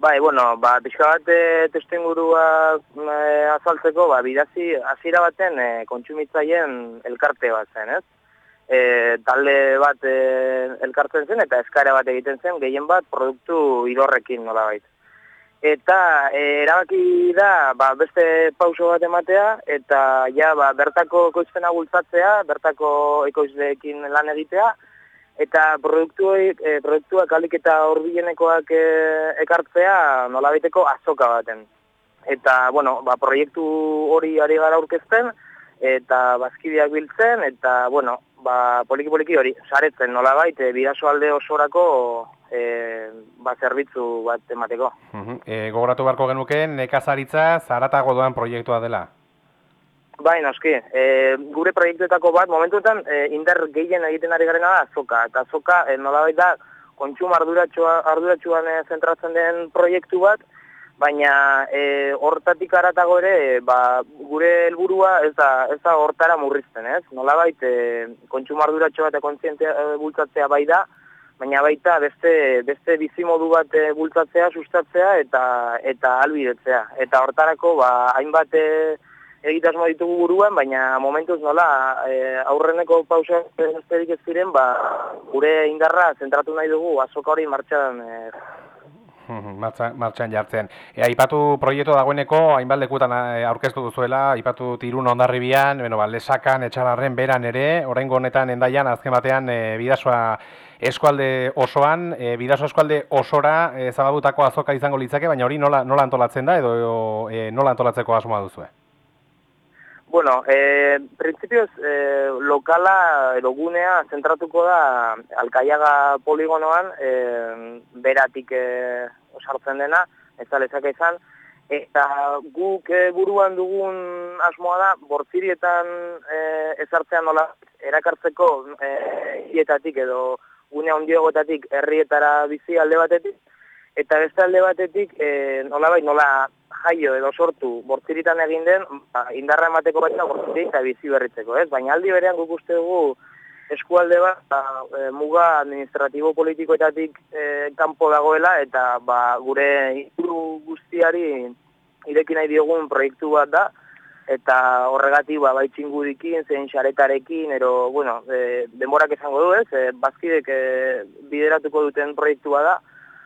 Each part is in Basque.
Bai, bueno, ba, pixka bat e, testu ingurua e, azaltzeko, ba, bidazi, hasiera baten e, kontsumitzaien elkarte bat zen, ez? E, talde bat e, elkartzen zen eta eskara bat egiten zen, gehien bat produktu irorrekin nola baita. Eta e, erabaki da ba, beste pauso bat ematea eta ja ba, bertako ekoizpena bultzatzea, bertako ekoizleekin lan egitea, eta produktuak, e, produktuak alik eta horbilenekoak e, ekartzea nolabiteko azoka baten. Eta, bueno, ba, proiektu hori ari gara aurkezten, eta bazkideak biltzen, eta, bueno, ba, poliki-poliki hori, saretzen nolabait, e, bidazo alde osorako e, ba, zerbitzu bat emateko. E, gogoratu beharko genuke, nekazaritza zaratago doan proiektua dela? Bai, noski. E, gure proiektuetako bat, momentuetan, e, indar gehien egiten ari garena da azoka. Eta azoka, e, nolabait da, kontsum arduratxuan e, zentratzen den proiektu bat, baina e, hortatik aratago ere, e, ba, gure helburua ez da, ez da hortara murrizten, ez? Nolabait, e, kontsum arduratxo bat kontzientea e, bultzatzea bai da, baina baita beste, beste bizimodu bat e, bultzatzea, sustatzea eta eta albidetzea. Eta hortarako, ba, hainbat... E, egitasmo ditugu buruan, baina momentuz nola e, aurreneko pausa besterik ez ziren, ba, gure indarra zentratu nahi dugu azoka hori martxan e, Martxan, martxan jartzen. E, aipatu proiektu dagoeneko, hainbat aurkeztu duzuela, aipatu tirun ondarribian, bueno, ba, lesakan, etxalarren, beran ere, oraingo honetan endaian, azken batean, e, bidazoa eskualde osoan, e, bidazo eskualde osora e, zababutako azoka izango litzake, baina hori nola, nola antolatzen da, edo e, nola antolatzeko asmoa duzue? Bueno, eh, principios eh, lokala edo gunea zentratuko da Alkaiaga poligonoan eh, beratik eh, osartzen dena, ez da lezak izan, eta guk eh, buruan dugun asmoa da, bortzirietan eh, ezartzean nola erakartzeko hietatik edo gunea ondiogotatik herrietara bizi alde batetik, eta beste alde batetik eh, nola bai nola jaio edo sortu bortziritan egin den, ba, indarra emateko baina bortziri eta bizi berritzeko, ez? Baina aldi berean guk uste dugu eskualde bat, ba, e, muga administratibo politikoetatik e, kanpo dagoela, eta ba, gure ikuru guztiari irekin nahi diogun proiektu bat da, eta horregatik ba, baitxingudikin, zein xaretarekin, ero, bueno, e, demorak esango du ez, e, bazkidek e, bideratuko duten proiektua da,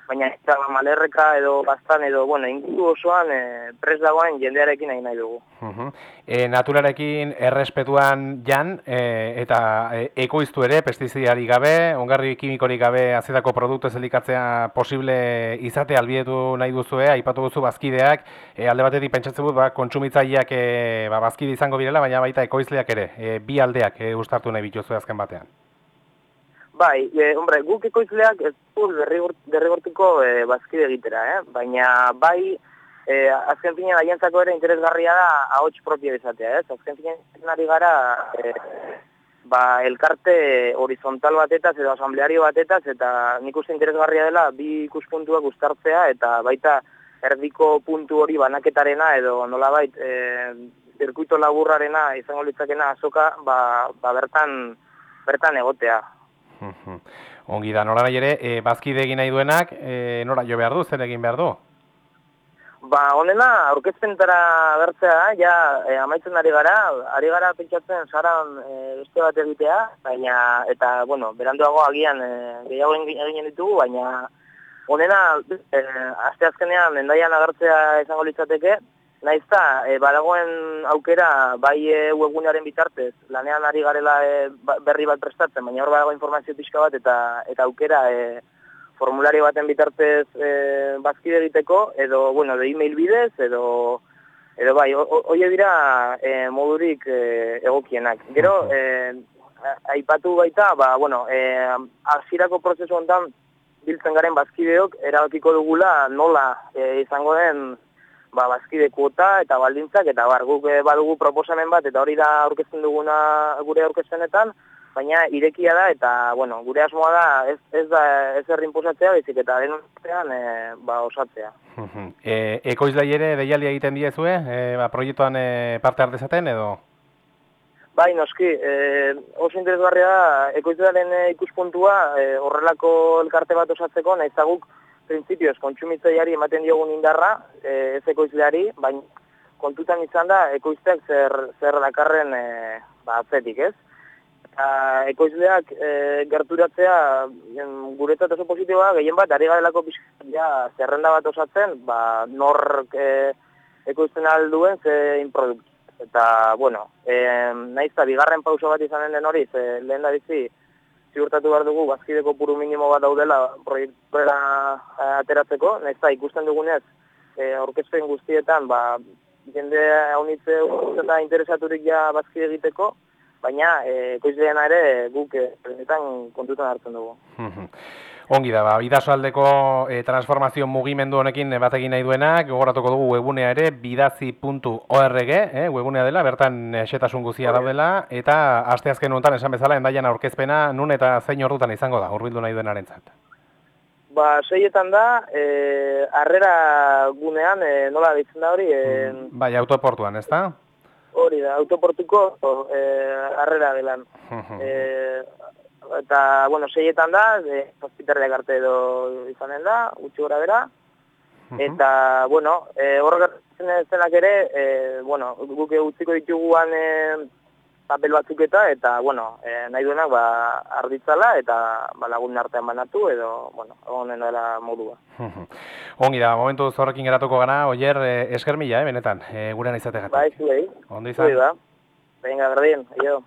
baina eta malerreka edo bastan edo, bueno, ingutu osoan e, pres dagoen jendearekin nahi nahi dugu. Uh e, naturarekin errespetuan jan, e, eta e, ekoiztu ere, pestizidarik gabe, ongarri kimikorik gabe azedako produktu zelikatzea posible izate albietu nahi duzue, aipatu duzu bazkideak, e, alde batetik pentsatzen dut, ba, kontsumitzaileak e, ba, bazkide izango birela, baina baita ekoizleak ere, e, bi aldeak e, ustartu nahi bituzu azken batean. Bai, e, hombre, guk ekoizleak ez du derrigortuko e, bazkide egitera, eh? baina bai, e, azken fina daientzako ere interesgarria da ahots propio izatea, ez? Azken fina ari gara, e, ba, elkarte horizontal batetaz edo asambleario batetaz, eta nik uste interesgarria dela bi ikuspuntuak ustartzea, eta baita erdiko puntu hori banaketarena edo nolabait e, zirkuito laburrarena izango litzakena azoka, ba, ba bertan, bertan egotea. Ongi da, nora nahi ere, e, bazkide egin nahi duenak, e, nora jo behar du, zer egin behar du? Ba, honena, aurkezpentara bertzea, ja, e, amaitzen ari gara, ari gara pentsatzen saran e, beste bat egitea, baina, eta, bueno, beranduago agian e, gehiago egin ditugu, baina, honena, e, azte azkenean, endaian agertzea izango litzateke, Naizta, e, badagoen aukera bai e, webgunearen bitartez, lanean ari garela e, berri bat prestatzen, baina hor badago informazio pixka bat eta eta aukera e, formulario baten bitartez e, bazkide egiteko, edo, bueno, de e-mail bidez, edo, edo bai, hoi dira e, modurik e, egokienak. Gero, e, aipatu baita, ba, bueno, e, azirako prozesu honetan biltzen garen bazkideok, erabakiko dugula nola e, izango den ba, bazkide kuota eta baldintzak, eta bar, guk eh, badugu proposamen bat, eta hori da aurkezten duguna gure aurkeztenetan, baina irekia da, eta, bueno, gure asmoa da, ez, ez da, ez errin posatzea, bezik, eta denunzean, e, eh, ba, osatzea. e, ekoizlai ere, deialia egiten diezue, e, ba, proiektuan e, parte hartezaten, edo? Bai, noski, e, oso interesgarria da, ekoizlaren ikuspuntua, e, horrelako elkarte bat osatzeko, nahi zaguk, printzipioz kontsumitzaileari ematen diogun indarra, e, ez ekoizleari, baina kontutan izan da ekoizteak zer, zer dakarren e, ba, atzetik, ez? Eta ekoizleak e, gerturatzea guretzat oso positiboa, gehien bat, ari garelako ja, zerrenda bat osatzen, ba, nor e, ekoizten alduen zein produktu. Eta, bueno, e, nahiz eta bigarren pauso bat izanen den hori, ze lehen da bizi, ziurtatu behar dugu, bazkideko puru minimo bat daudela proiektuera ateratzeko, nahiz eta ikusten dugunez, e, orkespen guztietan, ba, jende haunitze eta interesaturik ja bazkide egiteko, baina e, koizleena ere guk e, kontutan hartzen dugu. Ongi da, ba, aldeko e, transformazio mugimendu honekin bat egin nahi duenak, gogoratuko dugu webunea ere, bidazi.org, eh, webunea dela, bertan esetasun guzia daudela, eta asteazken honetan esan bezala, endaian aurkezpena, nun eta zein ordutan izango da, urbildu nahi duenaren zat. Ba, seietan da, e, arrera gunean, e, nola ditzen da hori? E, bai, autoportuan, ez da? Hori da, autoportuko e, arrera delan. e, eta, bueno, seietan da, de, hospitaleak arte edo izanen da, gutxi gora bera, eta, bueno, e, horregatzen zenak ere, e, bueno, guk utziko dituguan e, papel batzuk eta, eta, bueno, e, nahi duenak, ba, arditzala, eta, ba, lagun artean banatu, edo, bueno, honen dela modua. Ongi da, momentu zorrekin geratuko gana, oier, e, esker eh, benetan, e, gurean izategatik. Ba, ez du, Ondo izan. Venga, berdin, aio.